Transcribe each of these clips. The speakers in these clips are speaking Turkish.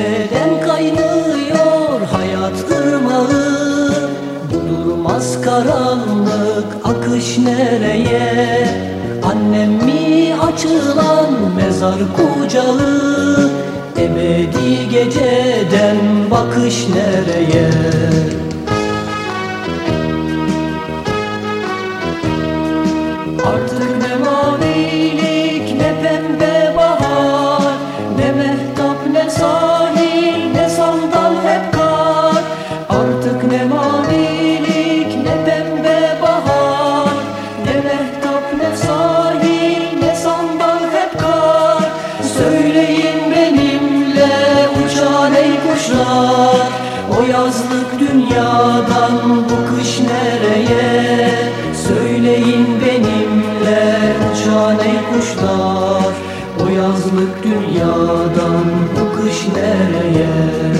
Nereden kaynıyor hayat ırmağı? Durmaz karanlık akış nereye? Annem mi açılan mezar kucağı? Ebedi geceden bakış nereye? Artık ne mavilik ne pembe O yazlık dünyadan bu kış nereye? Söyleyin benimle uçan ey kuşlar. O yazlık dünyadan bu kış nereye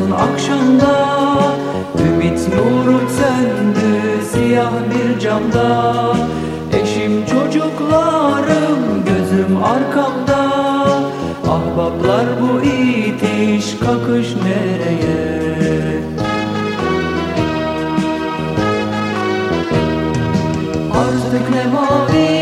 son akşamda Ümit nuru söndü siyah bir camda. Eşim çocuklarım gözüm arkamda. Ahbaplar bu itiş kakış nereye? Artık ne mavilik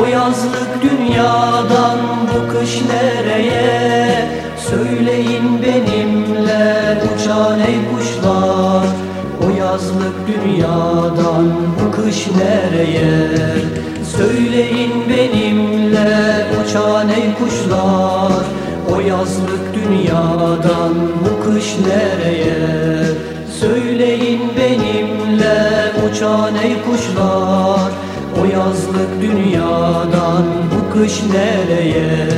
O yazlık dünyadan bu kış nereye? Söyleyin benimle uçan ey kuşlar. O yazlık dünyadan bu kış nereye? Söyleyin benimle uçan ey kuşlar. O yazlık dünyadan bu kış nereye? Söyleyin benimle uçan ey kuşlar dünyadan bu kış nereye